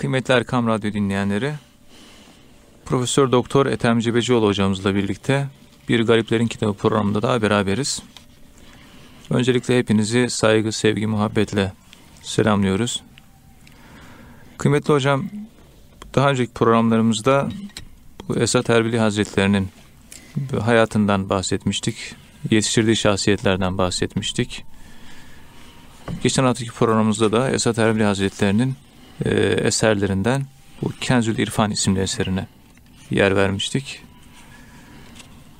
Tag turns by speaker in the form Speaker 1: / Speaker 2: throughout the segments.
Speaker 1: Kıymetli Erkam Radyo dinleyenleri, Profesör Doktor Ethem Cebecioğlu hocamızla birlikte Bir Gariplerin Kitabı programında daha beraberiz. Öncelikle hepinizi saygı, sevgi, muhabbetle selamlıyoruz. Kıymetli hocam, daha önceki programlarımızda bu Esat Erbili Hazretlerinin hayatından bahsetmiştik. Yetiştirdiği şahsiyetlerden bahsetmiştik. Geçen haftaki programımızda da Esat Erbili Hazretlerinin e, eserlerinden bu Kenzül İrfan isimli eserine yer vermiştik.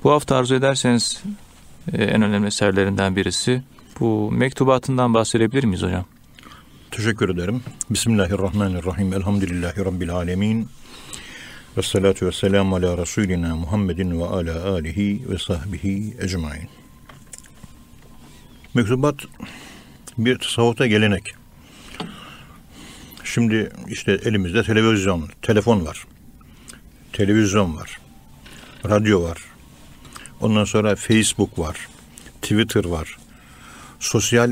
Speaker 1: Bu hafta arzu ederseniz e, en önemli eserlerinden birisi bu mektubatından bahsedebilir miyiz hocam?
Speaker 2: Teşekkür ederim. Bismillahirrahmanirrahim. Elhamdülillahi Rabbil alemin. Ve salatu ve selamu ala Resulina Muhammedin ve ala alihi ve sahbihi ecmain. Mektubat bir tasavvufta gelenek. Şimdi işte elimizde televizyon, telefon var. Televizyon var. Radyo var. Ondan sonra Facebook var. Twitter var. Sosyal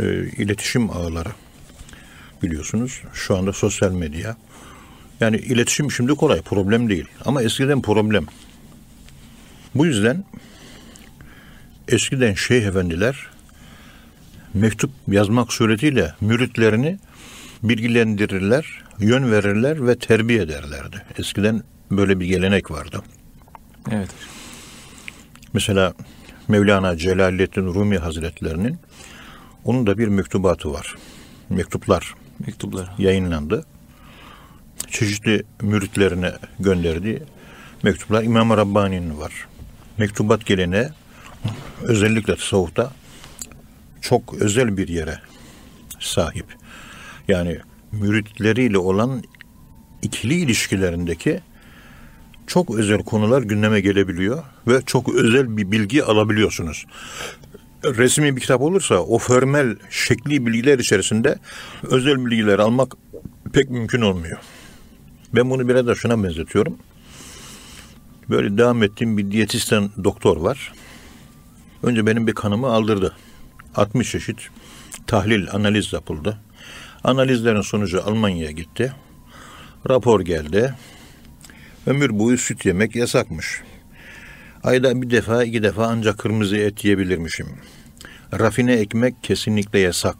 Speaker 2: e, iletişim ağları biliyorsunuz. Şu anda sosyal medya. Yani iletişim şimdi kolay, problem değil. Ama eskiden problem. Bu yüzden eskiden şeyh efendiler mektup yazmak suretiyle müritlerini bilgilendirirler, yön verirler ve terbiye ederlerdi. Eskiden böyle bir gelenek vardı.
Speaker 1: Evet.
Speaker 2: Mesela Mevlana Celaleddin Rumi Hazretlerinin onun da bir mektubatı var. Mektuplar
Speaker 1: Mektuplar.
Speaker 2: yayınlandı. Çeşitli müritlerine gönderdiği mektuplar İmam Rabbani'nin var. Mektubat gelene özellikle tasavvufta çok özel bir yere sahip. Yani müritleriyle olan ikili ilişkilerindeki çok özel konular gündeme gelebiliyor ve çok özel bir bilgi alabiliyorsunuz. Resmi bir kitap olursa o formel şekli bilgiler içerisinde özel bilgiler almak pek mümkün olmuyor. Ben bunu biraz da şuna benzetiyorum. Böyle devam ettiğim bir diyetisyen doktor var. Önce benim bir kanımı aldırdı. 60 çeşit tahlil, analiz yapıldı. Analizlerin sonucu Almanya'ya gitti. Rapor geldi. Ömür boyu süt yemek yasakmış. Ayda bir defa iki defa ancak kırmızı et yiyebilirmişim. Rafine ekmek kesinlikle yasak.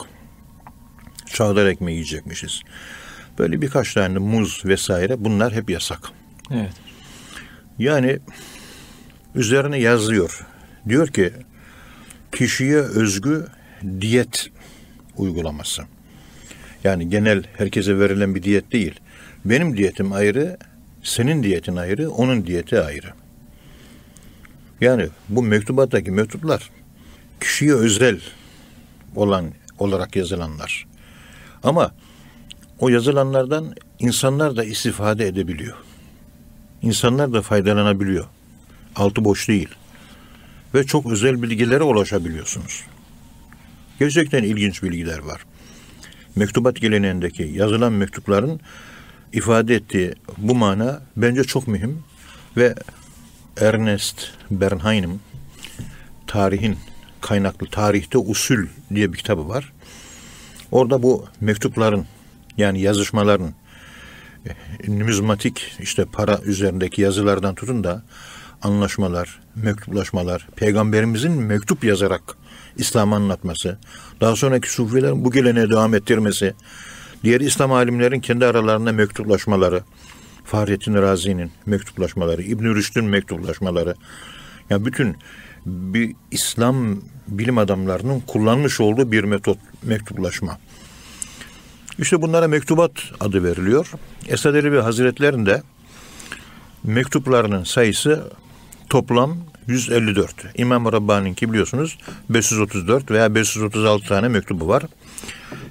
Speaker 2: Çağdar ekmeği yiyecekmişiz. Böyle birkaç tane muz vesaire bunlar hep yasak.
Speaker 1: Evet.
Speaker 2: Yani üzerine yazıyor. Diyor ki kişiye özgü diyet uygulaması. Yani genel herkese verilen bir diyet değil. Benim diyetim ayrı, senin diyetin ayrı, onun diyeti ayrı. Yani bu mektubattaki mektuplar kişiye özel olan olarak yazılanlar. Ama o yazılanlardan insanlar da istifade edebiliyor. İnsanlar da faydalanabiliyor. Altı boş değil. Ve çok özel bilgilere ulaşabiliyorsunuz. Gerçekten ilginç bilgiler var. Mektubat geleneğindeki yazılan mektupların ifade ettiği bu mana bence çok mühim ve Ernest Bernheim'in tarihin kaynaklı tarihte usul diye bir kitabı var. Orada bu mektupların yani yazışmaların e, numizmatik işte para üzerindeki yazılardan tutun da anlaşmalar, mektuplaşmalar, peygamberimizin mektup yazarak İslam'ı anlatması, daha sonraki sufilerin bu geleneğe devam ettirmesi, diğer İslam alimlerin kendi aralarında mektuplaşmaları, Fahrettin Razi'nin mektuplaşmaları, İbn Rüşd'ün mektuplaşmaları, yani bütün bir İslam bilim adamlarının kullanmış olduğu bir metot mektuplaşma. İşte bunlara mektubat adı veriliyor. Esad Erbil Hazretleri'nin de mektuplarının sayısı toplam 154. İmam Rabbani'ninki biliyorsunuz 534 veya 536 tane mektubu var.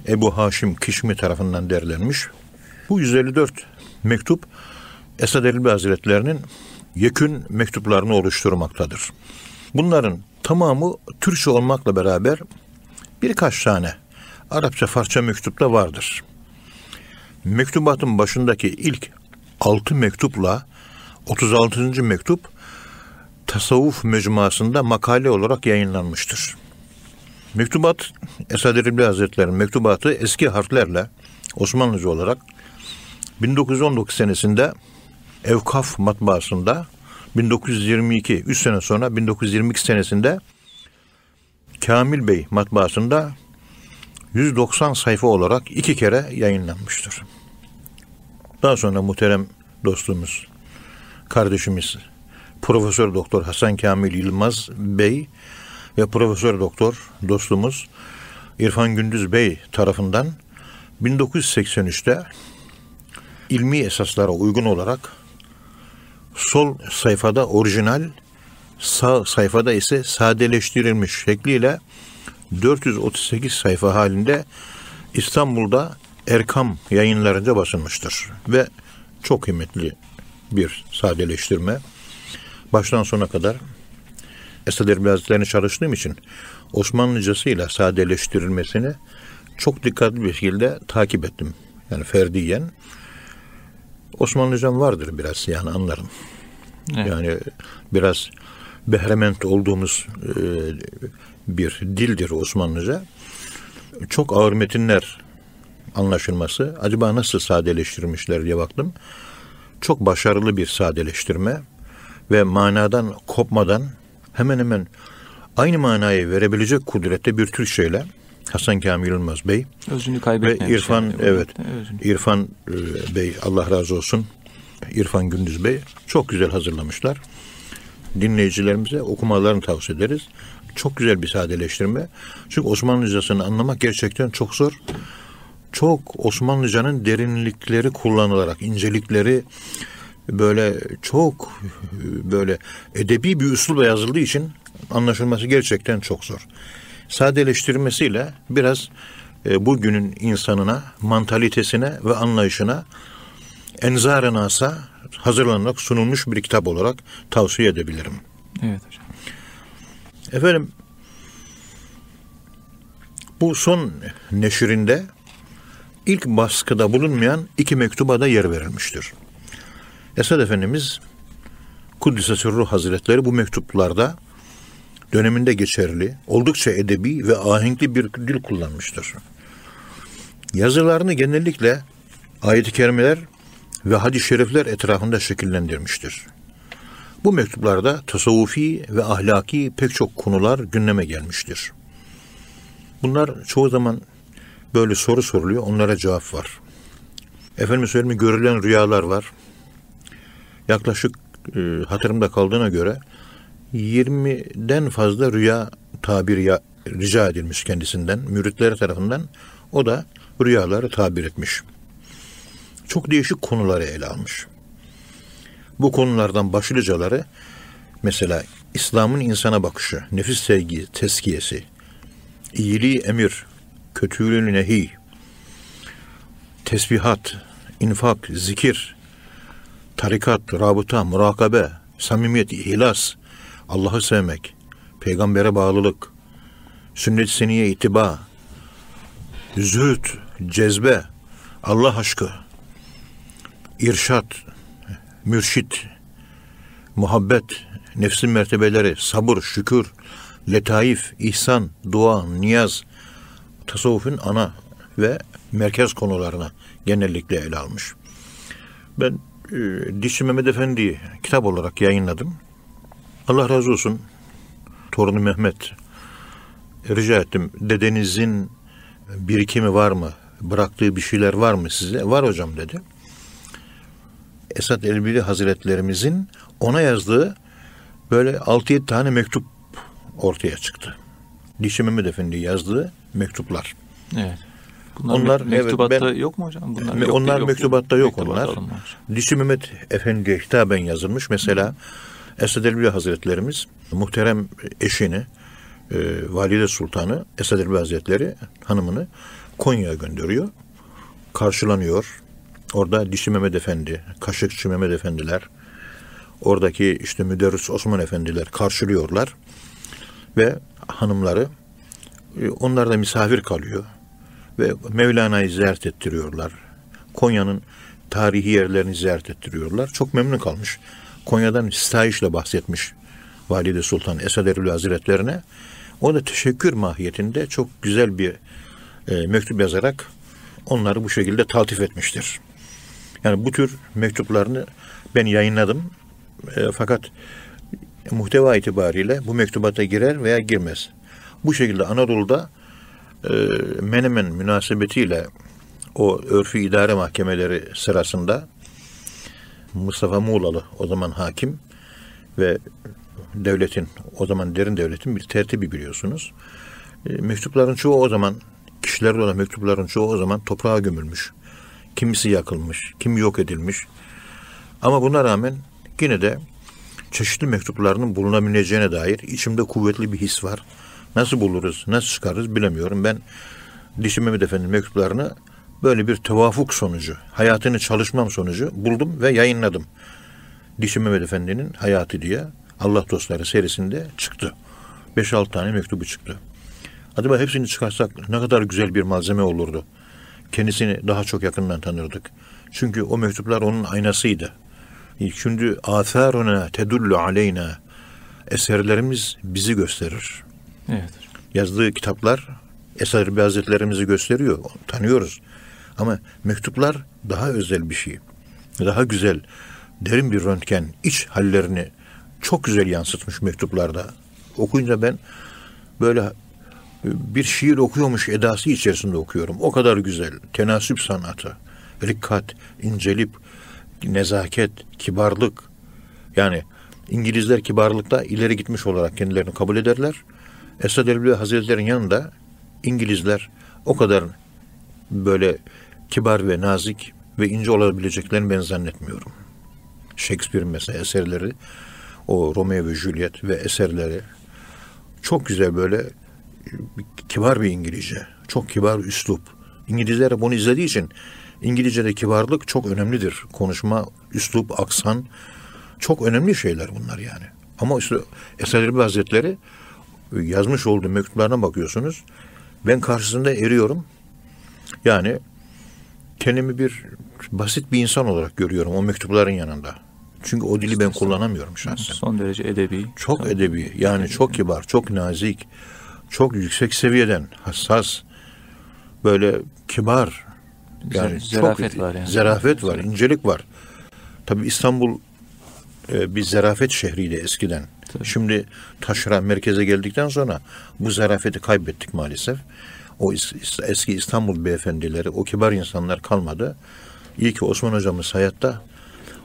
Speaker 2: Ebu Haşim Kişmi tarafından derlenmiş. Bu 154 mektup Esad Erbil Hazretlerinin yekün mektuplarını oluşturmaktadır. Bunların tamamı Türkçe olmakla beraber birkaç tane Arapça Farsça mektup da vardır. Mektubatın başındaki ilk altı mektupla 36. mektup tasavvuf mecmuasında makale olarak yayınlanmıştır. Mektubat, Esad Erbil Hazretleri'nin mektubatı eski harflerle Osmanlıca olarak 1919 senesinde Evkaf matbaasında 1922, 3 sene sonra 1922 senesinde Kamil Bey matbaasında 190 sayfa olarak iki kere yayınlanmıştır. Daha sonra muhterem dostumuz, kardeşimiz Profesör Doktor Hasan Kamil Yılmaz Bey ve Profesör Doktor dostumuz İrfan Gündüz Bey tarafından 1983'te ilmi esaslara uygun olarak sol sayfada orijinal, sağ sayfada ise sadeleştirilmiş şekliyle 438 sayfa halinde İstanbul'da Erkam yayınlarında basılmıştır. Ve çok kıymetli bir sadeleştirme. Baştan sona kadar Esad Erbil Hazretleri'ni çalıştığım için Osmanlıcasıyla sadeleştirilmesini çok dikkatli bir şekilde takip ettim. Yani ferdiyen. Osmanlıcam vardır biraz yani anlarım. Evet. Yani biraz behrement olduğumuz e, bir dildir Osmanlıca. Çok ağır metinler anlaşılması. Acaba nasıl sadeleştirmişler diye baktım. Çok başarılı bir sadeleştirme ve manadan kopmadan hemen hemen aynı manayı verebilecek kudrette bir Türkçeyle Hasan Kamil Yılmaz Bey
Speaker 1: Özünü
Speaker 2: ve İrfan yani. evet Özünü. İrfan e, Bey Allah razı olsun İrfan Gündüz Bey çok güzel hazırlamışlar. Dinleyicilerimize okumalarını tavsiye ederiz. Çok güzel bir sadeleştirme. Çünkü Osmanlıcasını anlamak gerçekten çok zor. Çok Osmanlıcanın derinlikleri kullanılarak, incelikleri böyle çok böyle edebi bir üslubla yazıldığı için anlaşılması gerçekten çok zor. Sadeleştirmesiyle biraz e, bugünün insanına, mantalitesine ve anlayışına enzar nasa hazırlanarak sunulmuş bir kitap olarak tavsiye edebilirim.
Speaker 1: Evet hocam.
Speaker 2: Efendim bu son neşrinde ilk baskıda bulunmayan iki mektuba da yer verilmiştir. Esad Efendimiz Kuddise Sürruh Hazretleri bu mektuplarda döneminde geçerli, oldukça edebi ve ahenkli bir dil kullanmıştır. Yazılarını genellikle ayet-i kerimeler ve hadis-i şerifler etrafında şekillendirmiştir. Bu mektuplarda tasavvufi ve ahlaki pek çok konular gündeme gelmiştir. Bunlar çoğu zaman böyle soru soruluyor, onlara cevap var. Efendim söyleyeyim görülen rüyalar var. Yaklaşık e, hatırımda kaldığına göre 20'den fazla rüya tabiri ya, rica edilmiş kendisinden, müritleri tarafından. O da rüyaları tabir etmiş. Çok değişik konuları ele almış. Bu konulardan başlıcaları mesela İslam'ın insana bakışı, nefis sevgi, teskiyesi, iyiliği emir, kötülüğü nehi, tesbihat, infak, zikir, tarikat, rabıta, murakabe, samimiyet, ihlas, Allah'ı sevmek, peygambere bağlılık, sünnet seniye itiba, zühd, cezbe, Allah aşkı, irşat, mürşit, muhabbet, nefsin mertebeleri, sabır, şükür, letaif, ihsan, dua, niyaz, tasavvufun ana ve merkez konularına genellikle ele almış. Ben Dişçi Mehmet Efendi'yi kitap olarak yayınladım. Allah razı olsun. Torunu Mehmet rica ettim. Dedenizin birikimi var mı? Bıraktığı bir şeyler var mı size? Var hocam dedi. Esat Elbili Hazretlerimizin ona yazdığı böyle 6-7 tane mektup ortaya çıktı. Dişi Mehmet Efendi yazdığı mektuplar.
Speaker 1: Evet. Bunlar onlar mektubatta evet, ben, yok mu hocam?
Speaker 2: Bunlar, yok, onlar yok, mektubatta yok, yok onlar. Dişi Mehmet Efendi'ye hitaben yazılmış. Mesela Hı. Elbi Hazretlerimiz muhterem eşini e, Valide Sultanı Esad Elbi Hazretleri hanımını Konya'ya gönderiyor. Karşılanıyor. Orada Dişi Mehmet Efendi, Kaşıkçı Mehmet Efendiler, oradaki işte Müderris Osman Efendiler karşılıyorlar. Ve hanımları e, onlar da misafir kalıyor. Ve Mevlana'yı ziyaret ettiriyorlar. Konya'nın tarihi yerlerini ziyaret ettiriyorlar. Çok memnun kalmış. Konya'dan sitayişle bahsetmiş Valide Sultan Esad Erbil Hazretlerine. O da teşekkür mahiyetinde çok güzel bir e, mektup yazarak onları bu şekilde taltif etmiştir. Yani bu tür mektuplarını ben yayınladım. E, fakat muhteva itibariyle bu mektubata girer veya girmez. Bu şekilde Anadolu'da Menemen münasebetiyle o örfü idare mahkemeleri sırasında Mustafa Muğlalı o zaman hakim ve devletin o zaman derin devletin bir tertibi biliyorsunuz. E, mektupların çoğu o zaman kişilerle olan mektupların çoğu o zaman toprağa gömülmüş. Kimisi yakılmış, kimi yok edilmiş. Ama buna rağmen yine de çeşitli mektuplarının bulunabileceğine dair içimde kuvvetli bir his var. Nasıl buluruz, nasıl çıkarırız bilemiyorum. Ben Dişi Mehmet Efendi'nin mektuplarını böyle bir tevafuk sonucu, hayatını çalışmam sonucu buldum ve yayınladım. Dişi Mehmet Efendi'nin hayatı diye Allah Dostları serisinde çıktı. 5-6 tane mektubu çıktı. Acaba hepsini çıkarsak ne kadar güzel bir malzeme olurdu. Kendisini daha çok yakından tanırdık. Çünkü o mektuplar onun aynasıydı. Şimdi atharuna tedullu aleyna eserlerimiz bizi gösterir.
Speaker 1: Evet.
Speaker 2: Yazdığı kitaplar Eser Hazretlerimizi gösteriyor. Tanıyoruz. Ama mektuplar daha özel bir şey. Daha güzel, derin bir röntgen, iç hallerini çok güzel yansıtmış mektuplarda. Okuyunca ben böyle bir şiir okuyormuş edası içerisinde okuyorum. O kadar güzel. Tenasüp sanatı, rikkat, incelip, nezaket, kibarlık. Yani İngilizler kibarlıkta ileri gitmiş olarak kendilerini kabul ederler. Esad Erbil Hazretleri'nin yanında İngilizler o kadar böyle kibar ve nazik ve ince olabileceklerini ben zannetmiyorum. Shakespeare'in mesela eserleri, o Romeo ve Juliet ve eserleri çok güzel böyle kibar bir İngilizce. Çok kibar üslup. İngilizler bunu izlediği için İngilizce'de kibarlık çok önemlidir. Konuşma, üslup, aksan çok önemli şeyler bunlar yani. Ama işte Esad Erbil Hazretleri yazmış olduğu mektuplarına bakıyorsunuz. Ben karşısında eriyorum. Yani kendimi bir basit bir insan olarak görüyorum o mektupların yanında. Çünkü o dili ben kullanamıyorum şahsen.
Speaker 1: Son derece edebi.
Speaker 2: Çok Tabii. edebi. Yani edebi. çok kibar, çok nazik, çok yüksek seviyeden hassas, böyle kibar.
Speaker 1: Yani zerafet çok, var yani.
Speaker 2: Zerafet var, incelik var. Tabii İstanbul e, bir zerafet şehriydi eskiden. Tabii. Şimdi taşra merkeze geldikten sonra bu zarafeti kaybettik maalesef. O eski İstanbul beyefendileri, o kibar insanlar kalmadı. İyi ki Osman hocamız hayatta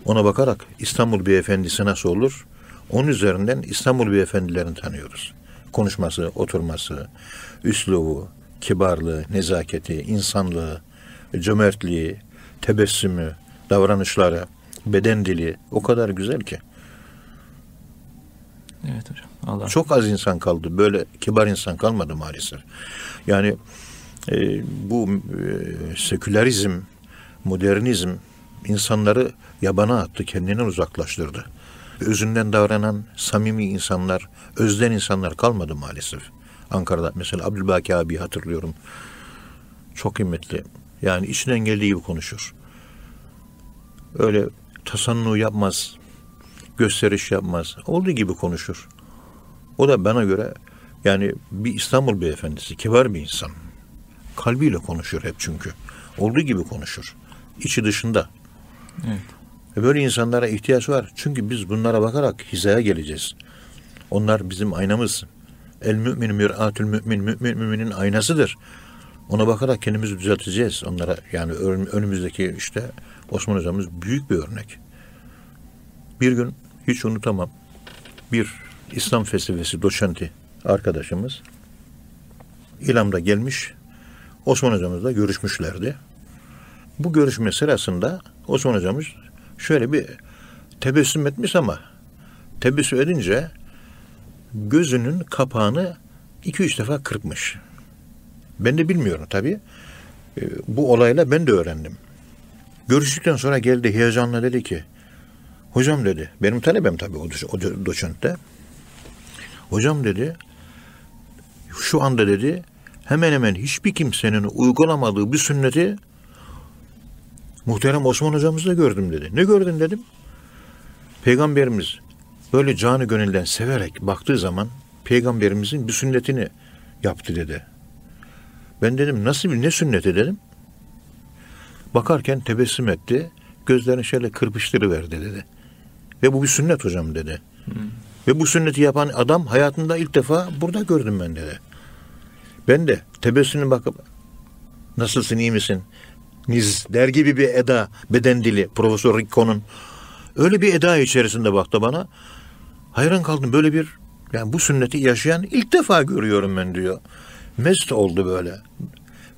Speaker 2: ona bakarak İstanbul beyefendisi nasıl olur? Onun üzerinden İstanbul beyefendilerini tanıyoruz. Konuşması, oturması, üslubu, kibarlığı, nezaketi, insanlığı, cömertliği, tebessümü, davranışları, beden dili o kadar güzel ki.
Speaker 1: Evet hocam. Allah.
Speaker 2: Çok az insan kaldı. Böyle kibar insan kalmadı maalesef. Yani e, bu e, sekülerizm, modernizm insanları yabana attı, kendinden uzaklaştırdı. Özünden davranan samimi insanlar, özden insanlar kalmadı maalesef. Ankara'da mesela Abdülbaki abi hatırlıyorum. Çok kıymetli. Yani içinden geldiği gibi konuşur. Öyle tasannu yapmaz, gösteriş yapmaz. Olduğu gibi konuşur. O da bana göre yani bir İstanbul beyefendisi, kibar bir insan. Kalbiyle konuşur hep çünkü. Olduğu gibi konuşur. İçi dışında.
Speaker 1: Evet.
Speaker 2: E böyle insanlara ihtiyaç var. Çünkü biz bunlara bakarak hizaya geleceğiz. Onlar bizim aynamız. El mümin mir'atül mümin. Mümin müminin aynasıdır. Ona bakarak kendimizi düzelteceğiz. Onlara yani önümüzdeki işte Osman hocamız büyük bir örnek. Bir gün hiç unutamam. Bir İslam felsefesi doçenti arkadaşımız İlam'da gelmiş. Osman hocamızla görüşmüşlerdi. Bu görüşme sırasında Osman hocamız şöyle bir tebessüm etmiş ama tebessüm edince gözünün kapağını iki üç defa kırpmış. Ben de bilmiyorum tabii. E, bu olayla ben de öğrendim. Görüştükten sonra geldi heyecanla dedi ki Hocam dedi, benim talebem tabii o, o doçentte. Hocam dedi, şu anda dedi, hemen hemen hiçbir kimsenin uygulamadığı bir sünneti muhterem Osman hocamızda gördüm dedi. Ne gördün dedim. Peygamberimiz böyle canı gönülden severek baktığı zaman peygamberimizin bir sünnetini yaptı dedi. Ben dedim nasıl bir ne sünneti dedim. Bakarken tebessüm etti gözlerini şöyle kırpıştırıverdi dedi. Ve bu bir sünnet hocam dedi. Ve bu sünneti yapan adam hayatında ilk defa burada gördüm ben dedi. Ben de tebessümüne bakıp nasılsın iyi misin? Niz der gibi bir eda beden dili Profesör Ricco'nun öyle bir eda içerisinde baktı bana. Hayran kaldım böyle bir yani bu sünneti yaşayan ilk defa görüyorum ben diyor. Mest oldu böyle.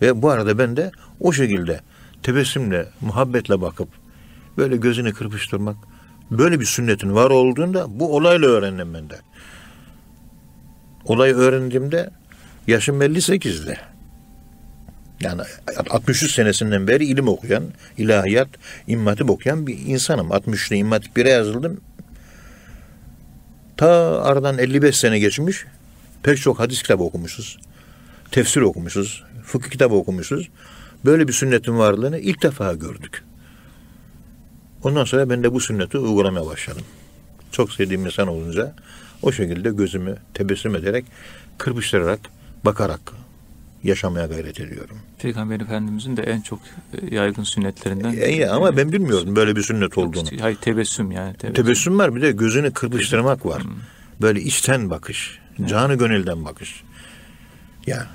Speaker 2: Ve bu arada ben de o şekilde tebessümle, muhabbetle bakıp böyle gözünü kırpıştırmak böyle bir sünnetin var olduğunda bu olayla öğrendim ben de. Olayı öğrendiğimde yaşım 58'di. Yani 63 senesinden beri ilim okuyan, ilahiyat, immatip okuyan bir insanım. 60'lı immatip 1'e yazıldım. Ta aradan 55 sene geçmiş. Pek çok hadis kitabı okumuşuz. Tefsir okumuşuz. Fıkıh kitabı okumuşuz. Böyle bir sünnetin varlığını ilk defa gördük. Ondan sonra ben de bu sünneti uygulamaya başladım. Çok sevdiğim insan olunca o şekilde gözümü tebessüm ederek, kırpıştırarak, bakarak yaşamaya gayret ediyorum.
Speaker 1: Peygamber Efendimizin de en çok e, yaygın sünnetlerinden.
Speaker 2: E, ama ben bilmiyordum böyle bir sünnet olduğunu.
Speaker 1: Hayır tebessüm yani.
Speaker 2: Tebessüm, tebessüm var bir de gözünü kırpıştırmak var. Hmm. Böyle içten bakış, canı gönülden bakış. Ya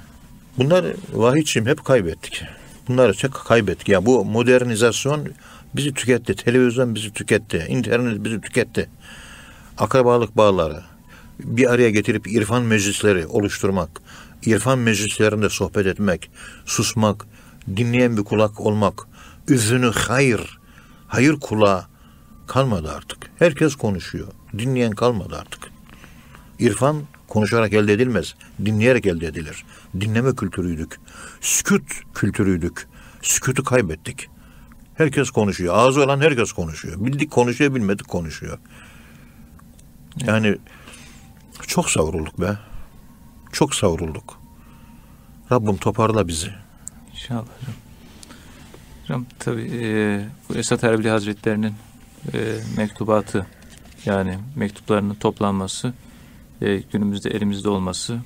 Speaker 2: bunlar vahiyçim hep kaybettik. Bunları çok kaybettik. Ya bu modernizasyon bizi tüketti. Televizyon bizi tüketti. internet bizi tüketti. Akrabalık bağları bir araya getirip irfan meclisleri oluşturmak, irfan meclislerinde sohbet etmek, susmak, dinleyen bir kulak olmak, üzünü hayır, hayır kulağı kalmadı artık. Herkes konuşuyor. Dinleyen kalmadı artık. İrfan konuşarak elde edilmez. Dinleyerek elde edilir. Dinleme kültürüydük. Sükut kültürüydük. Sükutu kaybettik. Herkes konuşuyor. Ağzı olan herkes konuşuyor. Bildik konuşuyor, bilmedik konuşuyor. Yani çok savrulduk be. Çok savrulduk. Rabbim toparla bizi.
Speaker 1: İnşallah hocam. Hocam tabi e, bu Esat Erbili Hazretlerinin e, mektubatı yani mektuplarının toplanması e, günümüzde elimizde olması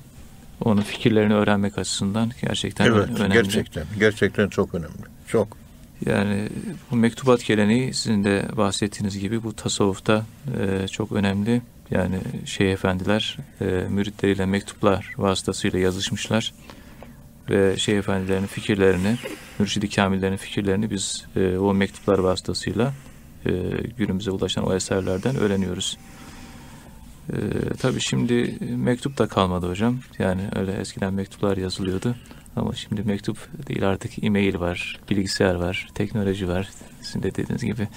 Speaker 1: onun fikirlerini öğrenmek açısından gerçekten
Speaker 2: evet,
Speaker 1: önemli.
Speaker 2: Gerçekten, gerçekten çok önemli. Çok.
Speaker 1: Yani bu mektubat geleneği sizin de bahsettiğiniz gibi bu tasavvufta e, çok önemli. Yani şeyh efendiler e, müritleriyle mektuplar vasıtasıyla yazışmışlar ve şeyh efendilerin fikirlerini, mürşidi kamillerin fikirlerini biz e, o mektuplar vasıtasıyla e, günümüze ulaşan o eserlerden öğreniyoruz. E, tabii şimdi mektup da kalmadı hocam. Yani öyle eskiden mektuplar yazılıyordu. Ama şimdi mektup değil artık e-mail var, bilgisayar var, teknoloji var. Sizin de dediğiniz gibi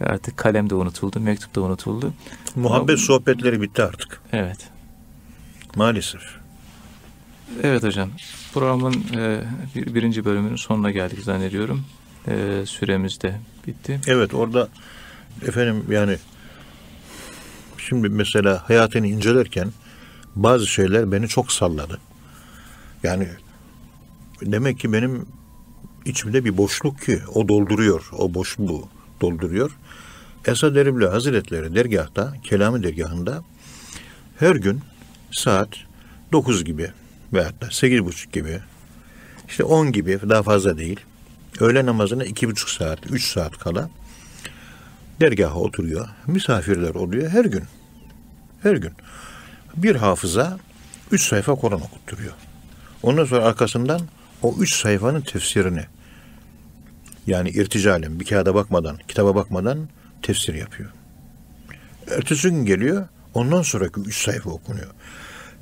Speaker 1: artık kalem de unutuldu, mektup da unutuldu.
Speaker 2: Muhabbet Ama, sohbetleri bitti artık.
Speaker 1: Evet.
Speaker 2: Maalesef.
Speaker 1: Evet hocam. Programın e, bir, birinci bölümünün sonuna geldik zannediyorum. E, süremiz de bitti.
Speaker 2: Evet orada efendim yani şimdi mesela hayatını incelerken bazı şeyler beni çok salladı. Yani demek ki benim içimde bir boşluk ki o dolduruyor. O boşluğu dolduruyor. Esad Erbil Hazretleri dergahta, Kelami dergahında her gün saat 9 gibi veyahut da 8.30 gibi işte 10 gibi daha fazla değil. Öğle namazına iki buçuk saat, üç saat kala dergaha oturuyor. Misafirler oluyor her gün. Her gün. Bir hafıza üç sayfa Kur'an okutturuyor. Ondan sonra arkasından o üç sayfanın tefsirini yani irticalen bir kağıda bakmadan, kitaba bakmadan tefsir yapıyor. Ertesi gün geliyor, ondan sonraki üç sayfa okunuyor.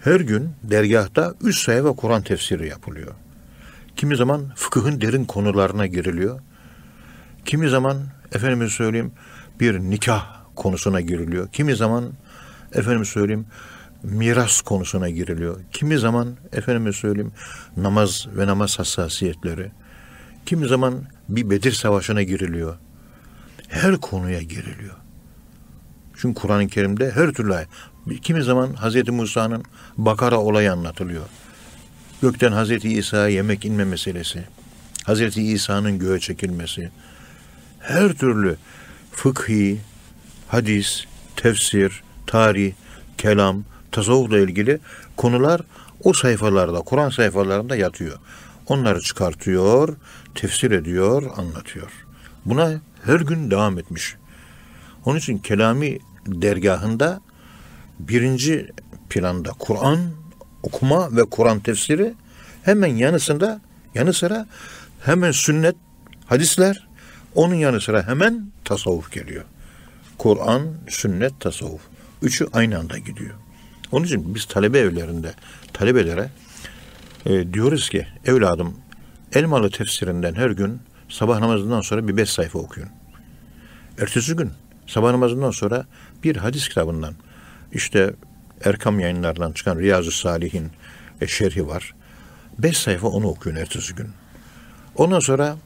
Speaker 2: Her gün dergahta üç sayfa Kur'an tefsiri yapılıyor. Kimi zaman fıkıhın derin konularına giriliyor. Kimi zaman efendim söyleyeyim bir nikah konusuna giriliyor. Kimi zaman efendim söyleyeyim miras konusuna giriliyor. Kimi zaman efendime söyleyeyim namaz ve namaz hassasiyetleri. Kimi zaman bir Bedir Savaşı'na giriliyor. Her konuya giriliyor. Çünkü Kur'an-ı Kerim'de her türlü kimi zaman Hz. Musa'nın Bakara olayı anlatılıyor. Gökten Hz. İsa'ya yemek inme meselesi. Hz. İsa'nın göğe çekilmesi. Her türlü fıkhi, hadis, tefsir, tarih, kelam, tasavvufla ilgili konular o sayfalarda, Kur'an sayfalarında yatıyor. Onları çıkartıyor, tefsir ediyor, anlatıyor. Buna her gün devam etmiş. Onun için kelami dergahında birinci planda Kur'an okuma ve Kur'an tefsiri hemen yanısında yanı sıra hemen sünnet hadisler onun yanı sıra hemen tasavvuf geliyor. Kur'an, sünnet, tasavvuf. Üçü aynı anda gidiyor. Onun için biz talebe evlerinde talebelere e, diyoruz ki evladım Elmalı tefsirinden her gün sabah namazından sonra bir beş sayfa okuyun. Ertesi gün sabah namazından sonra bir hadis kitabından işte Erkam yayınlarından çıkan Riyazu Salih'in e, şerhi var. Beş sayfa onu okuyun ertesi gün. Ondan sonra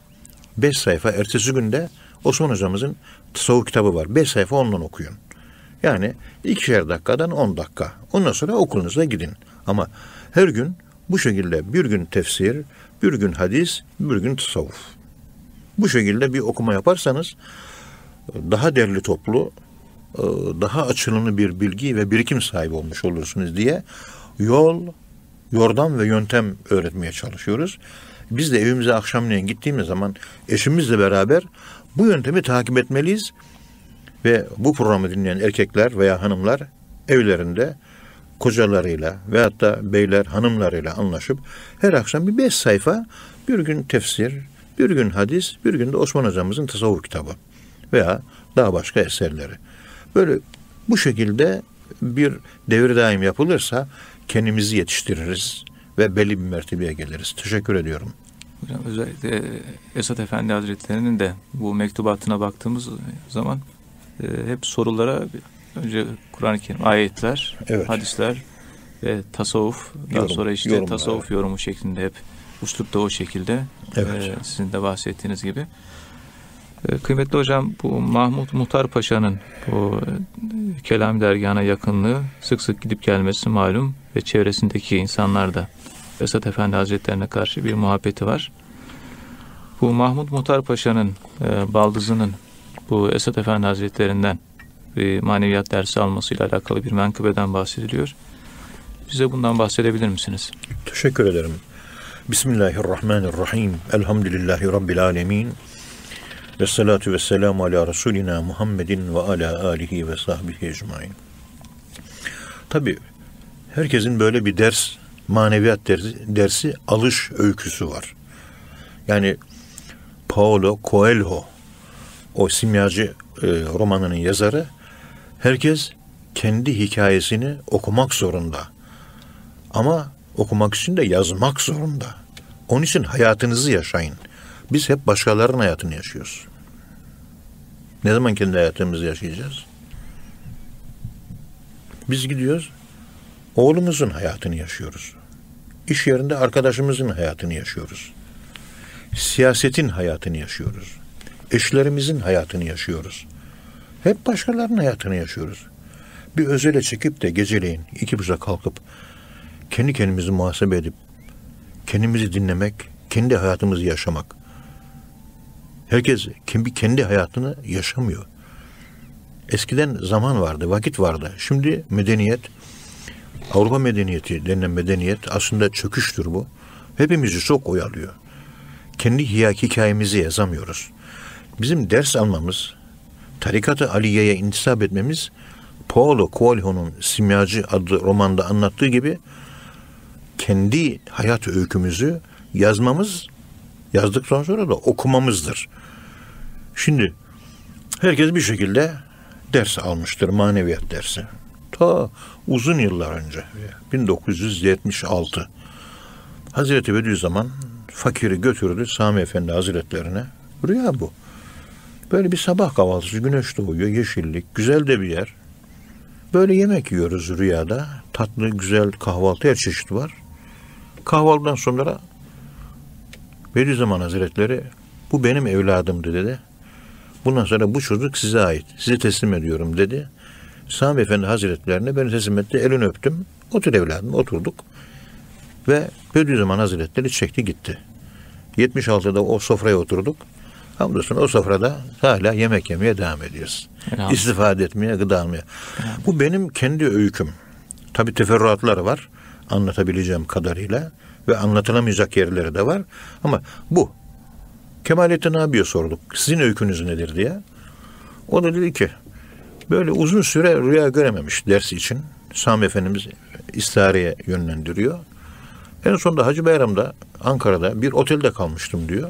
Speaker 2: beş sayfa ertesi günde Osman hocamızın tasavvuf kitabı var. Beş sayfa ondan okuyun. Yani ikişer dakikadan on dakika. Ondan sonra okulunuza gidin. Ama her gün bu şekilde bir gün tefsir, bir gün hadis, bir gün tasavvuf. Bu şekilde bir okuma yaparsanız daha derli toplu, e, daha açılımlı bir bilgi ve birikim sahibi olmuş olursunuz diye yol, yordam ve yöntem öğretmeye çalışıyoruz. Biz de evimize akşamleyin gittiğimiz zaman eşimizle beraber bu yöntemi takip etmeliyiz ve bu programı dinleyen erkekler veya hanımlar evlerinde kocalarıyla veyahut da beyler hanımlarıyla anlaşıp her akşam bir beş sayfa bir gün tefsir, bir gün hadis, bir gün de Osman hocamızın tasavvuf kitabı veya daha başka eserleri. Böyle bu şekilde bir devir daim yapılırsa kendimizi yetiştiririz ve belli bir mertebeye geliriz. Teşekkür ediyorum.
Speaker 1: Hocam özellikle Esat Efendi Hazretleri'nin de bu mektubatına baktığımız zaman hep sorulara önce Kur'an-ı Kerim ayetler, evet. hadisler ve tasavvuf daha Yorum, sonra işte yorumlar. tasavvuf yorumu şeklinde hep uslup da o şekilde evet. e, sizin de bahsettiğiniz gibi. E, kıymetli hocam bu Mahmut Muhtar Paşa'nın bu e, Kelam dergahına yakınlığı sık sık gidip gelmesi malum ve çevresindeki insanlar da Esat Efendi Hazretlerine karşı bir muhabbeti var. Bu Mahmut Muhtar Paşa'nın e, baldızının bu Esat Efendi Hazretlerinden bir maneviyat dersi almasıyla alakalı bir menkıbeden bahsediliyor. Bize bundan bahsedebilir misiniz?
Speaker 2: Teşekkür ederim. Bismillahirrahmanirrahim. Elhamdülillahi Rabbil alemin. Ve salatu ala Resulina Muhammedin ve ala alihi ve sahbihi ecmain. Tabi herkesin böyle bir ders, maneviyat dersi, dersi alış öyküsü var. Yani Paulo Coelho, o simyacı e, romanının yazarı, herkes kendi hikayesini okumak zorunda. Ama okumak için de yazmak zorunda. Onun için hayatınızı yaşayın. Biz hep başkalarının hayatını yaşıyoruz. Ne zaman kendi hayatımızı yaşayacağız? Biz gidiyoruz, oğlumuzun hayatını yaşıyoruz. İş yerinde arkadaşımızın hayatını yaşıyoruz. Siyasetin hayatını yaşıyoruz. Eşlerimizin hayatını yaşıyoruz. Hep başkalarının hayatını yaşıyoruz. Bir özele çekip de geceleyin iki buza kalkıp kendi kendimizi muhasebe edip kendimizi dinlemek, kendi hayatımızı yaşamak. Herkes kendi, kendi hayatını yaşamıyor. Eskiden zaman vardı, vakit vardı. Şimdi medeniyet, Avrupa medeniyeti denilen medeniyet aslında çöküştür bu. Hepimizi çok oyalıyor. Kendi hikayemizi yazamıyoruz. Bizim ders almamız, Tarikat-ı Aliye'ye intisap etmemiz, Paulo Coelho'nun Simyacı adlı romanda anlattığı gibi kendi hayat öykümüzü yazmamız, yazdıktan sonra da okumamızdır. Şimdi herkes bir şekilde ders almıştır, maneviyat dersi. Ta uzun yıllar önce, 1976. Hazreti Bediüzzaman fakiri götürdü Sami Efendi Hazretlerine. Rüya bu. Böyle bir sabah kahvaltısı, güneş doğuyor, yeşillik, güzel de bir yer. Böyle yemek yiyoruz rüyada. Tatlı, güzel kahvaltı her çeşit var. Kahvaltıdan sonra Bediüzzaman Hazretleri bu benim evladımdı dedi. Bundan sonra bu çocuk size ait. Size teslim ediyorum dedi. Sami Efendi Hazretlerine beni teslim etti. Elini öptüm. Otur evladım. Oturduk. Ve Bediüzzaman Hazretleri çekti gitti. 76'da o sofraya oturduk. Hamdolsun o sofrada hala yemek yemeye devam ediyoruz. Elhamdülillah. İstifade etmeye, gıda almaya. Bu benim kendi öyküm. Tabi teferruatları var. Anlatabileceğim kadarıyla. Ve anlatılamayacak yerleri de var. Ama bu. Kemalettin abiye sorduk. Sizin öykünüz nedir diye. O da dedi ki böyle uzun süre rüya görememiş ders için. Sami Efendimiz istihareye yönlendiriyor. En sonunda Hacı Bayram'da Ankara'da bir otelde kalmıştım diyor.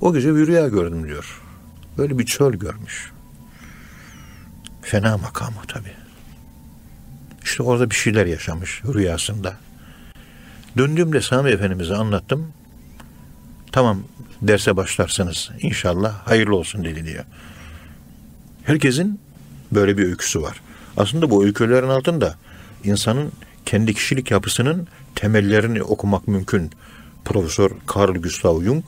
Speaker 2: O gece bir rüya gördüm diyor. Böyle bir çöl görmüş. Fena makamı tabii. İşte orada bir şeyler yaşamış rüyasında. Döndüğümde Sami Efendimiz'e anlattım. Tamam derse başlarsınız inşallah hayırlı olsun dedi diyor. Herkesin böyle bir öyküsü var. Aslında bu öykülerin altında insanın kendi kişilik yapısının temellerini okumak mümkün. Profesör Carl Gustav Jung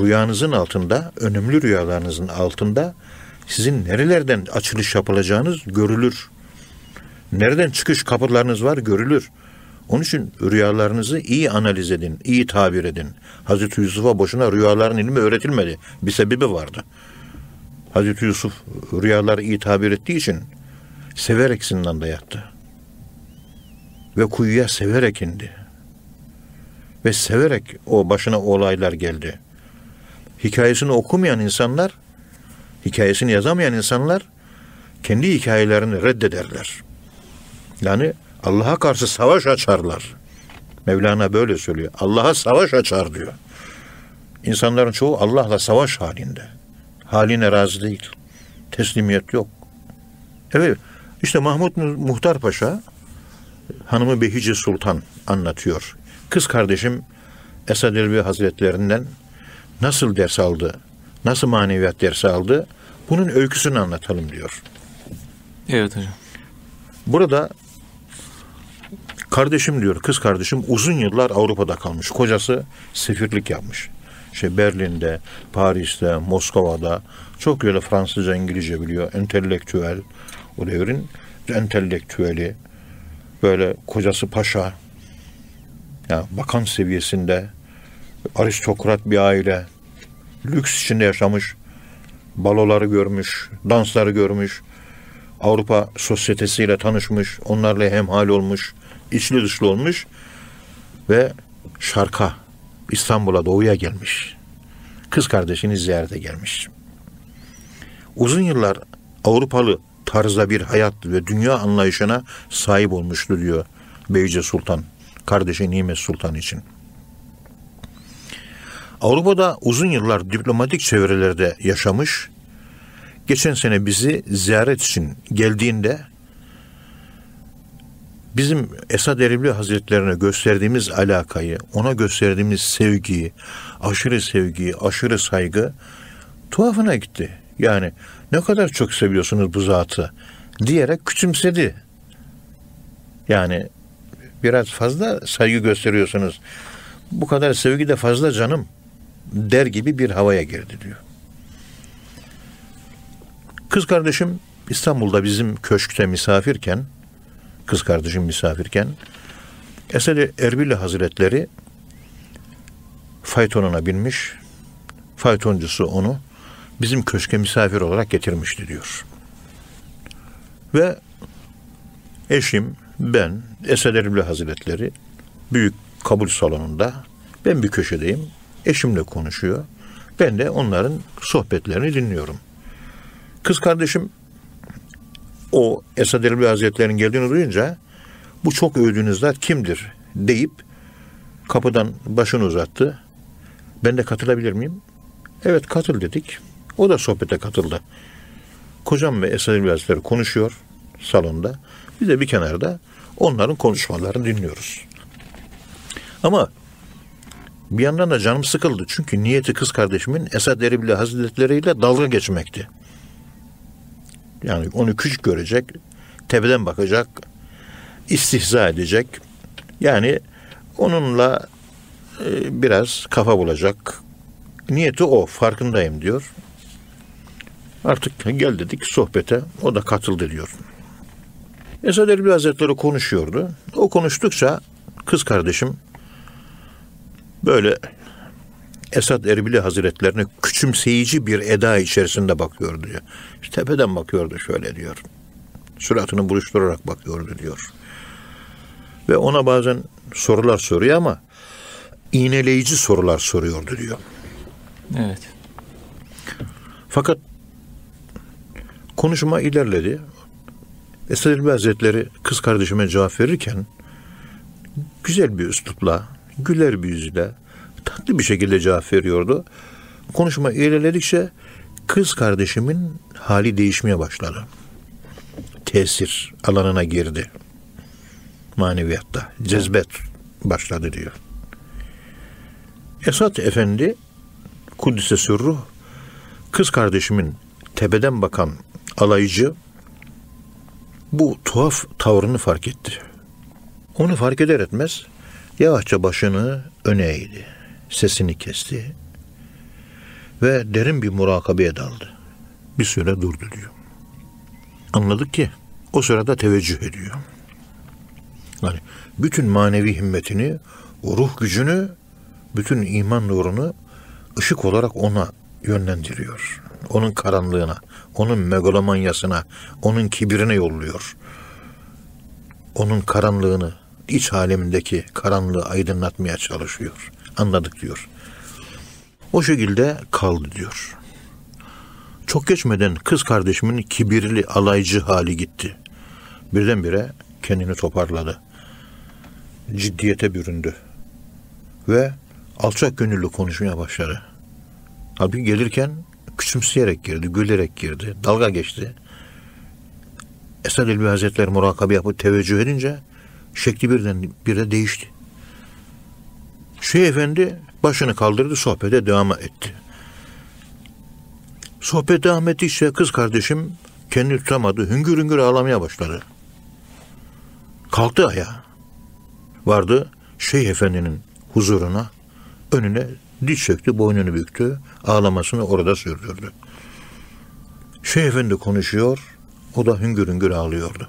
Speaker 2: rüyanızın altında, önemli rüyalarınızın altında sizin nerelerden açılış yapılacağınız görülür. Nereden çıkış kapılarınız var görülür. Onun için rüyalarınızı iyi analiz edin, iyi tabir edin. Hazreti Yusuf'a boşuna rüyaların ilmi öğretilmedi. Bir sebebi vardı. Hazreti Yusuf rüyaları iyi tabir ettiği için severek zindanda yattı. Ve kuyuya severek indi. Ve severek o başına olaylar geldi. Hikayesini okumayan insanlar, hikayesini yazamayan insanlar kendi hikayelerini reddederler. Yani Allah'a karşı savaş açarlar. Mevlana böyle söylüyor. Allah'a savaş açar diyor. İnsanların çoğu Allah'la savaş halinde. Haline razı değil. Teslimiyet yok. Evet. İşte Mahmut Muhtar Paşa hanımı Behice Sultan anlatıyor. Kız kardeşim Esad Elbi Hazretlerinden nasıl ders aldı, nasıl maneviyat dersi aldı, bunun öyküsünü anlatalım diyor.
Speaker 1: Evet hocam.
Speaker 2: Burada kardeşim diyor, kız kardeşim uzun yıllar Avrupa'da kalmış. Kocası sefirlik yapmış. İşte Berlin'de, Paris'te, Moskova'da çok öyle Fransızca, İngilizce biliyor. Entelektüel, o devrin entelektüeli. Böyle kocası paşa, ya bakan seviyesinde aristokrat bir aile, lüks içinde yaşamış, baloları görmüş, dansları görmüş, Avrupa sosyetesiyle tanışmış, onlarla hemhal olmuş, içli dışlı olmuş ve Şark'a, İstanbul'a doğuya gelmiş. Kız kardeşini ziyarete gelmiş. Uzun yıllar Avrupalı tarzda bir hayat ve dünya anlayışına sahip olmuştu diyor Beyce Sultan, kardeşi Nimet Sultan için. Avrupa'da uzun yıllar diplomatik çevrelerde yaşamış. Geçen sene bizi ziyaret için geldiğinde bizim Esad Erbil Hazretlerine gösterdiğimiz alakayı, ona gösterdiğimiz sevgiyi, aşırı sevgi, aşırı saygı tuhafına gitti. Yani ne kadar çok seviyorsunuz bu zatı diyerek küçümsedi. Yani biraz fazla saygı gösteriyorsunuz. Bu kadar sevgi de fazla canım der gibi bir havaya girdi diyor. Kız kardeşim İstanbul'da bizim köşkte misafirken, kız kardeşim misafirken, Esed Erbil Hazretleri faytonuna binmiş, faytoncusu onu bizim köşke misafir olarak getirmişti diyor. Ve eşim, ben, Esed Erbil Hazretleri büyük kabul salonunda, ben bir köşedeyim, Eşimle konuşuyor. Ben de onların sohbetlerini dinliyorum. Kız kardeşim o Esad Erbil Hazretleri'nin geldiğini duyunca bu çok övdüğünüz zat kimdir deyip kapıdan başını uzattı. Ben de katılabilir miyim? Evet katıl dedik. O da sohbete katıldı. Kocam ve Esad Erbil Hazretleri konuşuyor salonda. Biz de bir kenarda onların konuşmalarını dinliyoruz. Ama bir yandan da canım sıkıldı. Çünkü niyeti kız kardeşimin Esad Erbil Hazretleri ile dalga geçmekti. Yani onu küçük görecek, tepeden bakacak, istihza edecek. Yani onunla e, biraz kafa bulacak. Niyeti o, farkındayım diyor. Artık gel dedik sohbete, o da katıldı diyor. Esad Erbil Hazretleri konuşuyordu. O konuştukça kız kardeşim böyle Esad Erbili Hazretlerine küçümseyici bir eda içerisinde bakıyordu diyor. İşte tepeden bakıyordu şöyle diyor. Suratını buruşturarak bakıyordu diyor. Ve ona bazen sorular soruyor ama iğneleyici sorular soruyordu diyor.
Speaker 1: Evet.
Speaker 2: Fakat konuşma ilerledi. Esad Elbi Hazretleri kız kardeşime cevap verirken güzel bir üslupla, güler bir yüzle, tatlı bir şekilde cevap veriyordu. Konuşma ilerledikçe kız kardeşimin hali değişmeye başladı. Tesir alanına girdi. Maneviyatta. Cezbet başladı diyor. Esat Efendi Kuddise Sürruh kız kardeşimin tepeden bakan alaycı bu tuhaf tavrını fark etti. Onu fark eder etmez yavaşça başını öne eğdi. Sesini kesti ve derin bir murakabeye daldı. Bir süre durdu diyor. Anladık ki o sırada teveccüh ediyor. Yani bütün manevi himmetini, ruh gücünü, bütün iman nurunu ışık olarak ona yönlendiriyor. Onun karanlığına, onun megalomanyasına, onun kibirine yolluyor. Onun karanlığını, iç alemindeki karanlığı aydınlatmaya çalışıyor. Anladık diyor. O şekilde kaldı diyor. Çok geçmeden kız kardeşimin kibirli, alaycı hali gitti. Birdenbire kendini toparladı. Ciddiyete büründü. Ve alçak gönüllü konuşmaya başladı. Halbuki gelirken küçümseyerek girdi, gülerek girdi, dalga geçti. Esad Elbi Hazretleri murakabe yapıp teveccüh edince şekli birden bir de değişti. Şeyh Efendi başını kaldırdı, sohbete devam etti. Sohbet devam ettikçe kız kardeşim kendini tutamadı, hüngür hüngür ağlamaya başladı. Kalktı ayağa. Vardı Şeyh Efendi'nin huzuruna, önüne diz çöktü, boynunu büktü, ağlamasını orada sürdürdü. Şeyh Efendi konuşuyor, o da hüngür hüngür ağlıyordu.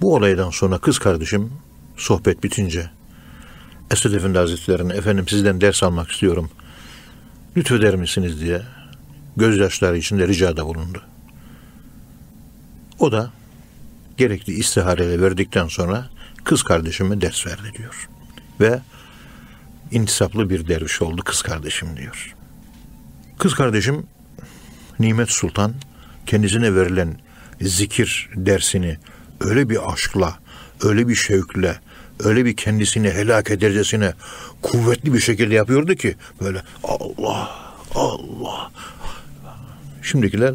Speaker 2: Bu olaydan sonra kız kardeşim sohbet bitince Esed Efendi Hazretleri'ne efendim sizden ders almak istiyorum. Lütfeder misiniz diye gözyaşları içinde ricada bulundu. O da gerekli istihareyle verdikten sonra kız kardeşime ders verdi diyor. Ve intisaplı bir derviş oldu kız kardeşim diyor. Kız kardeşim Nimet Sultan kendisine verilen zikir dersini öyle bir aşkla, öyle bir şevkle, öyle bir kendisini helak edercesine kuvvetli bir şekilde yapıyordu ki böyle Allah, Allah. Şimdikiler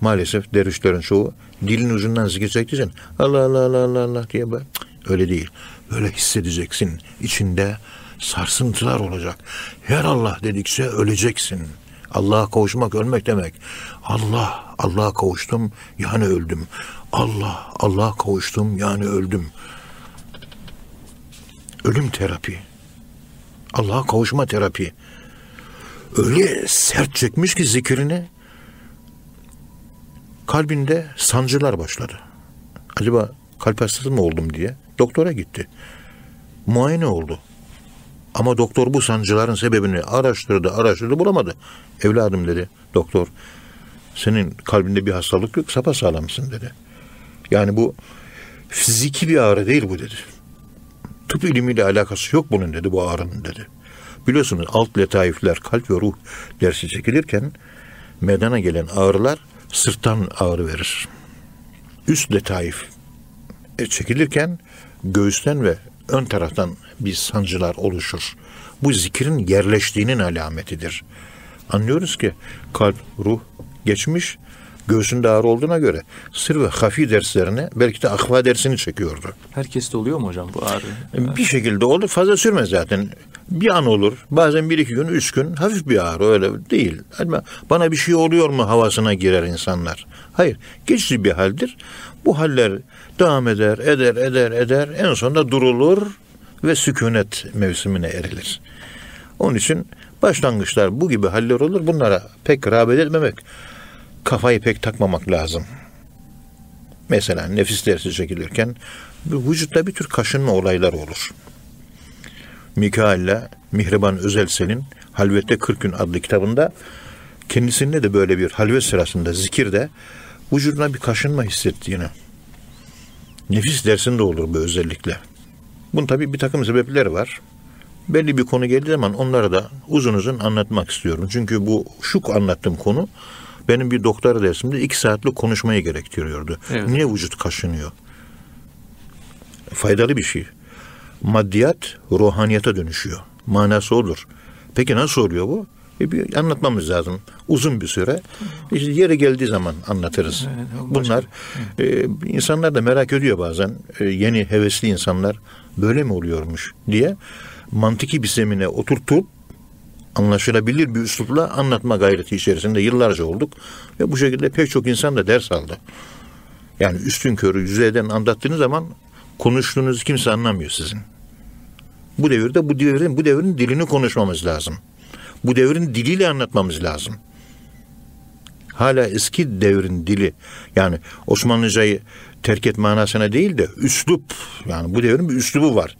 Speaker 2: maalesef dervişlerin çoğu dilin ucundan zikir çektiğin Allah Allah Allah Allah Allah diye böyle öyle değil. Böyle hissedeceksin. içinde sarsıntılar olacak. Her Allah dedikçe öleceksin. Allah'a kavuşmak ölmek demek. Allah, Allah'a kavuştum yani öldüm. Allah, Allah'a kavuştum yani öldüm. Ölüm terapi. Allah'a kavuşma terapi. Öyle sert çekmiş ki zikrini kalbinde sancılar başladı. Acaba kalp hastası mı oldum diye doktora gitti. Muayene oldu. Ama doktor bu sancıların sebebini araştırdı, araştırdı, bulamadı. Evladım dedi doktor. Senin kalbinde bir hastalık yok, sapasağlamsın dedi. Yani bu fiziki bir ağrı değil bu dedi. Tıp ilmiyle alakası yok bunun dedi bu ağrının dedi. Biliyorsunuz alt letaifler, kalp ve ruh dersi çekilirken meydana gelen ağrılar sırttan ağrı verir. Üst letaif çekilirken göğüsten ve ön taraftan bir sancılar oluşur. Bu zikrin yerleştiğinin alametidir. Anlıyoruz ki kalp, ruh geçmiş, göğsünde ağrı olduğuna göre sır ve hafi derslerini belki de akva dersini çekiyordu.
Speaker 1: Herkeste oluyor mu hocam bu ağrı?
Speaker 2: Bir şekilde olur. Fazla sürmez zaten. Bir an olur. Bazen bir iki gün, üç gün hafif bir ağrı öyle değil. Bana bir şey oluyor mu havasına girer insanlar. Hayır. Geçici bir haldir. Bu haller devam eder, eder, eder, eder. En sonunda durulur ve sükunet mevsimine erilir. Onun için başlangıçlar bu gibi haller olur. Bunlara pek rağbet etmemek, kafayı pek takmamak lazım. Mesela nefis dersi çekilirken vücutta bir tür kaşınma olaylar olur. Mikail'le Mihriban Özelsel'in Halvette 40 Gün adlı kitabında kendisinde de böyle bir halvet sırasında zikirde vücuduna bir kaşınma hissettiğini nefis dersinde olur bu özellikle. Bunun tabi bir takım sebepleri var. belli bir konu geldiği zaman onları da uzun uzun anlatmak istiyorum. Çünkü bu şu anlattığım konu benim bir doktora dersimde iki saatlik konuşmayı gerektiriyordu.
Speaker 1: Evet.
Speaker 2: Niye vücut kaşınıyor? Faydalı bir şey. Maddiyat ruhaniyete dönüşüyor. Manası odur. Peki nasıl oluyor bu? E bir anlatmamız lazım. Uzun bir süre. İşte yeri geldiği zaman anlatırız. Bunlar e, insanlar da merak ediyor bazen. E, yeni hevesli insanlar böyle mi oluyormuş diye mantıki bir zemine oturtup anlaşılabilir bir üslupla anlatma gayreti içerisinde yıllarca olduk ve bu şekilde pek çok insan da ders aldı. Yani üstün körü yüzeyden anlattığınız zaman konuştuğunuzu kimse anlamıyor sizin. Bu devirde bu devrin bu devrin dilini konuşmamız lazım. Bu devrin diliyle anlatmamız lazım. Hala eski devrin dili yani Osmanlıcayı terk et manasına değil de üslup yani bu devrin bir üslubu var.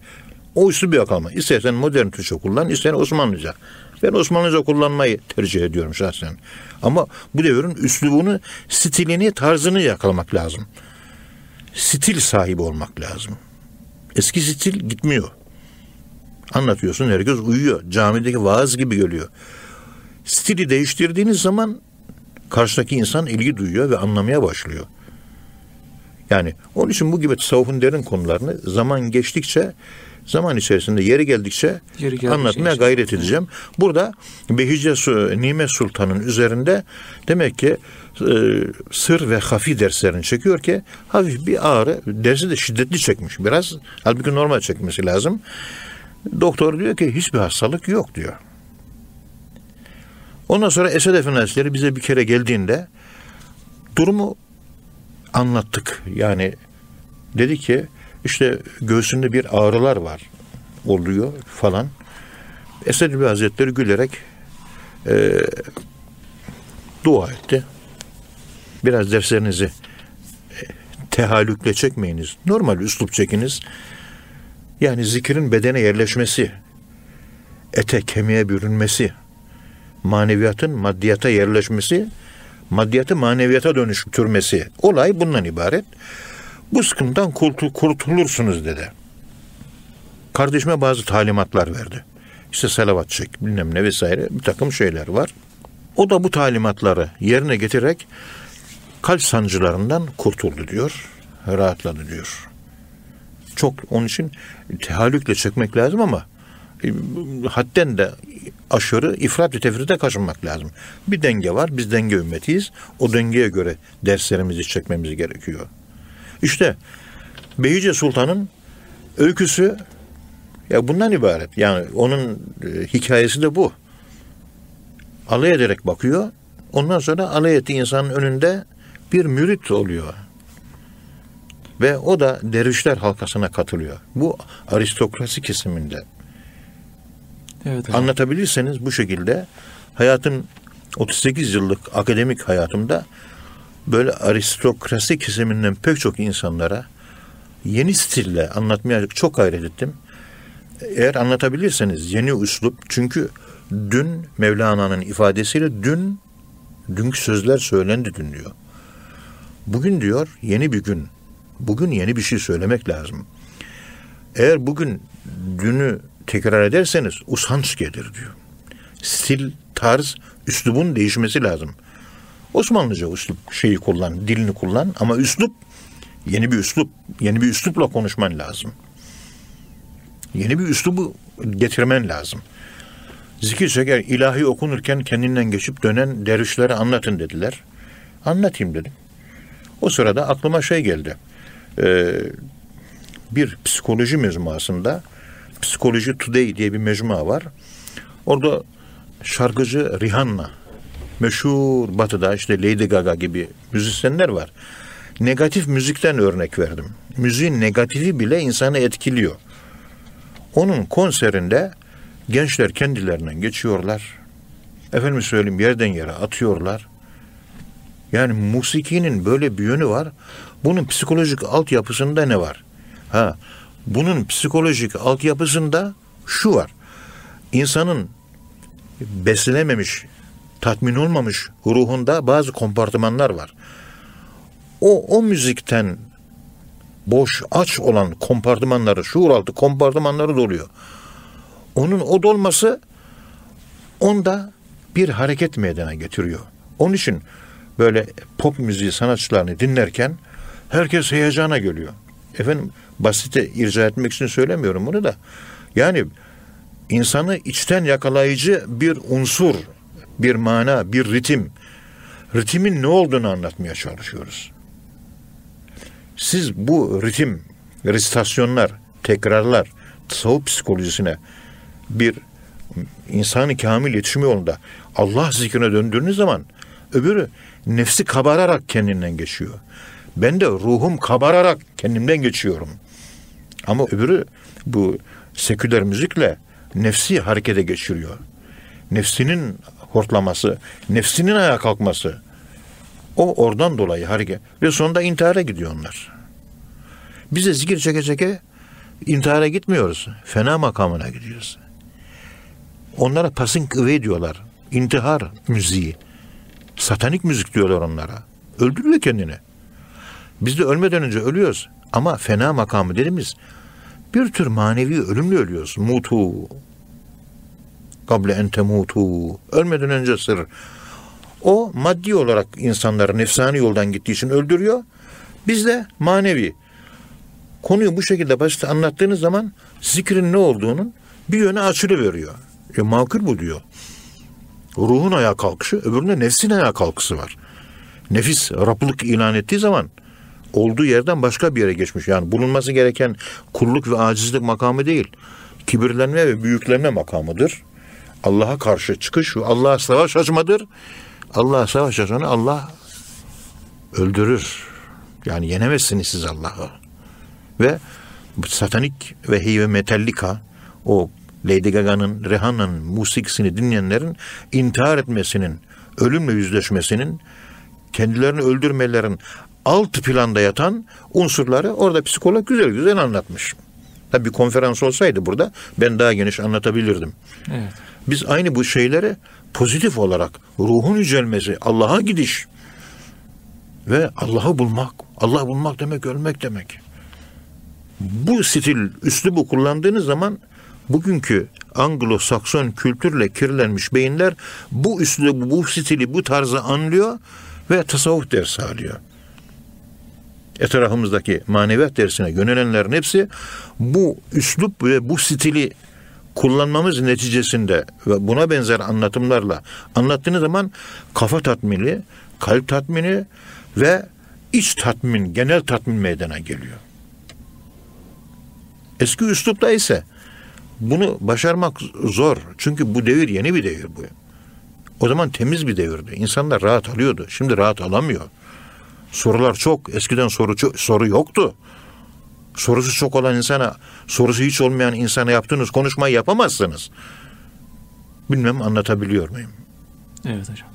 Speaker 2: O üslubu yakalama. İstersen modern Türkçe kullan, istersen Osmanlıca. Ben Osmanlıca kullanmayı tercih ediyorum şahsen. Ama bu devrin üslubunu, stilini, tarzını yakalamak lazım. Stil sahibi olmak lazım. Eski stil gitmiyor. Anlatıyorsun herkes uyuyor. Camideki vaaz gibi geliyor. Stili değiştirdiğiniz zaman karşıdaki insan ilgi duyuyor ve anlamaya başlıyor. Yani onun için bu gibi tasavvufun derin konularını zaman geçtikçe zaman içerisinde yeri geldikçe
Speaker 1: Yeri
Speaker 2: anlatmaya
Speaker 1: işte.
Speaker 2: gayret edeceğim. Burada Behice Nimet Sultan'ın üzerinde demek ki e, sır ve hafi derslerini çekiyor ki hafif bir ağrı dersi de şiddetli çekmiş biraz. Halbuki normal çekmesi lazım. Doktor diyor ki hiçbir hastalık yok diyor. Ondan sonra Esed Efendi bize bir kere geldiğinde durumu anlattık. Yani dedi ki işte göğsünde bir ağrılar var oluyor falan. Esed Efendi Hazretleri gülerek e, dua etti. Biraz derslerinizi e, tehallükle çekmeyiniz. Normal üslup çekiniz. Yani zikrin bedene yerleşmesi, ete kemiğe bürünmesi, maneviyatın maddiyata yerleşmesi, maddiyatı maneviyata dönüştürmesi. Olay bundan ibaret. Bu sıkıntıdan kurtul- kurtulursunuz dedi. Kardeşime bazı talimatlar verdi. İşte salavat çek, bilmem ne vesaire bir takım şeyler var. O da bu talimatları yerine getirerek kalp sancılarından kurtuldu diyor. Rahatladı diyor. Çok onun için tehallükle çekmek lazım ama e, hadden de aşırı ifrat ve tefrite kaçınmak lazım. Bir denge var. Biz denge ümmetiyiz. O dengeye göre derslerimizi çekmemiz gerekiyor. İşte Behice Sultan'ın öyküsü ya bundan ibaret. Yani onun e, hikayesi de bu. Alay ederek bakıyor. Ondan sonra alay ettiği insanın önünde bir mürit oluyor. Ve o da dervişler halkasına katılıyor. Bu aristokrasi kesiminde.
Speaker 1: Evet hocam.
Speaker 2: Anlatabilirseniz bu şekilde hayatım 38 yıllık akademik hayatımda böyle aristokrasi kesiminden pek çok insanlara yeni stille anlatmaya çok gayret ettim. Eğer anlatabilirseniz yeni üslup çünkü dün Mevlana'nın ifadesiyle dün dünkü sözler söylendi dün diyor. Bugün diyor yeni bir gün. Bugün yeni bir şey söylemek lazım. Eğer bugün dünü tekrar ederseniz usanç gelir diyor. Stil, tarz, üslubun değişmesi lazım. Osmanlıca üslup şeyi kullan, dilini kullan ama üslup yeni bir üslup, yeni bir üslupla konuşman lazım. Yeni bir üslubu getirmen lazım. Zikir çeker, ilahi okunurken kendinden geçip dönen dervişlere anlatın dediler. Anlatayım dedim. O sırada aklıma şey geldi. Ee, bir psikoloji mecmuasında Psikoloji Today diye bir mecmua var. Orada şarkıcı Rihanna, meşhur batıda işte Lady Gaga gibi müzisyenler var. Negatif müzikten örnek verdim. Müziğin negatifi bile insanı etkiliyor. Onun konserinde gençler kendilerinden geçiyorlar. Efendim söyleyeyim yerden yere atıyorlar. Yani musikinin böyle bir yönü var. Bunun psikolojik altyapısında ne var? Ha, bunun psikolojik altyapısında şu var. İnsanın beslenememiş, tatmin olmamış ruhunda bazı kompartımanlar var. O, o müzikten boş, aç olan kompartımanları, şuur altı kompartımanları doluyor. Onun o dolması onda bir hareket meydana getiriyor. Onun için böyle pop müziği sanatçılarını dinlerken herkes heyecana geliyor. Efendim basite irca etmek için söylemiyorum bunu da. Yani insanı içten yakalayıcı bir unsur, bir mana, bir ritim. Ritimin ne olduğunu anlatmaya çalışıyoruz. Siz bu ritim, resitasyonlar, tekrarlar, tasavvuf psikolojisine bir insanı kamil yetişme yolunda Allah zikrine döndüğünüz zaman öbürü nefsi kabararak kendinden geçiyor. Ben de ruhum kabararak kendimden geçiyorum. Ama öbürü bu seküler müzikle nefsi harekete geçiriyor. Nefsinin hortlaması, nefsinin ayağa kalkması. O oradan dolayı hareket. Ve sonunda intihara gidiyor onlar. Biz de zikir çeke çeke intihara gitmiyoruz. Fena makamına gidiyoruz. Onlara passing away diyorlar. İntihar müziği. Satanik müzik diyorlar onlara. Öldürüyor kendini. Biz de ölmeden önce ölüyoruz. Ama fena makamı dediğimiz bir tür manevi ölümle ölüyoruz. Mutu. Kable ente mutu. Ölmeden önce sır. O maddi olarak insanları nefsani yoldan gittiği için öldürüyor. Biz de manevi. Konuyu bu şekilde basit anlattığınız zaman zikrin ne olduğunun bir yöne açılıveriyor. E makul bu diyor. Ruhun ayağa kalkışı, öbüründe nefsin ayağa kalkısı var. Nefis Rablık ilan ettiği zaman olduğu yerden başka bir yere geçmiş. Yani bulunması gereken kulluk ve acizlik makamı değil. Kibirlenme ve büyüklenme makamıdır. Allah'a karşı çıkış ve Allah'a savaş açmadır. Allah'a savaş açanı Allah öldürür. Yani yenemezsiniz siz Allah'ı. Ve satanik ve hive metallika o Lady Gaga'nın, Rihanna'nın musikisini dinleyenlerin intihar etmesinin, ölümle yüzleşmesinin, kendilerini öldürmelerin alt planda yatan unsurları orada psikolog güzel güzel anlatmış. Tabii bir konferans olsaydı burada ben daha geniş anlatabilirdim.
Speaker 1: Evet.
Speaker 2: Biz aynı bu şeyleri pozitif olarak ruhun yücelmesi, Allah'a gidiş ve Allah'ı bulmak. Allah bulmak demek ölmek demek. Bu stil, üslubu kullandığınız zaman bugünkü Anglo-Sakson kültürle kirlenmiş beyinler bu üslubu, bu stili, bu tarzı anlıyor ve tasavvuf dersi alıyor. Etrafımızdaki maneviyat dersine yönelenlerin hepsi bu üslup ve bu stili kullanmamız neticesinde ve buna benzer anlatımlarla anlattığınız zaman kafa tatmini, kalp tatmini ve iç tatmin, genel tatmin meydana geliyor. Eski üslupta ise bunu başarmak zor. Çünkü bu devir yeni bir devir bu. O zaman temiz bir devirdi. İnsanlar rahat alıyordu. Şimdi rahat alamıyor. Sorular çok. Eskiden soru çok, soru yoktu. Sorusu çok olan insana, sorusu hiç olmayan insana yaptığınız konuşmayı yapamazsınız. Bilmem anlatabiliyor muyum?
Speaker 1: Evet hocam.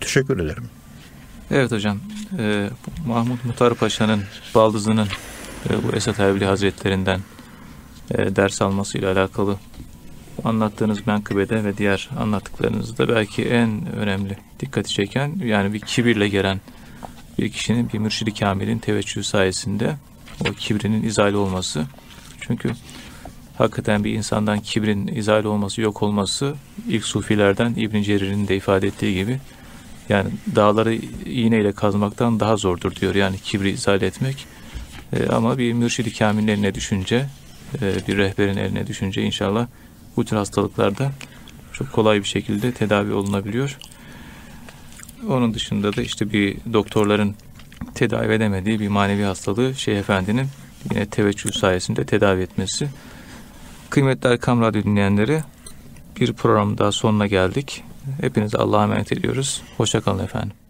Speaker 2: Teşekkür ederim.
Speaker 1: Evet hocam. Ee, Mahmut Muhtar Paşa'nın baldızının e, bu Esat Erbil Hazretlerinden e, ders almasıyla alakalı anlattığınız menkıbede ve diğer anlattıklarınızda belki en önemli dikkati çeken yani bir kibirle gelen bir kişinin bir mürşidi kamilin teveccühü sayesinde o kibrinin izale olması. Çünkü hakikaten bir insandan kibrin izale olması, yok olması ilk sufilerden İbn Cerir'in de ifade ettiği gibi yani dağları iğneyle kazmaktan daha zordur diyor. Yani kibri izale etmek. E, ama bir mürşidi kamilin eline düşünce, e, bir rehberin eline düşünce inşallah bu tür hastalıklarda çok kolay bir şekilde tedavi olunabiliyor. Onun dışında da işte bir doktorların tedavi edemediği bir manevi hastalığı Şeyh Efendi'nin yine teveccüh sayesinde tedavi etmesi. Kıymetli Erkam Radyo dinleyenleri bir program daha sonuna geldik. Hepinize Allah'a emanet ediyoruz. Hoşçakalın efendim.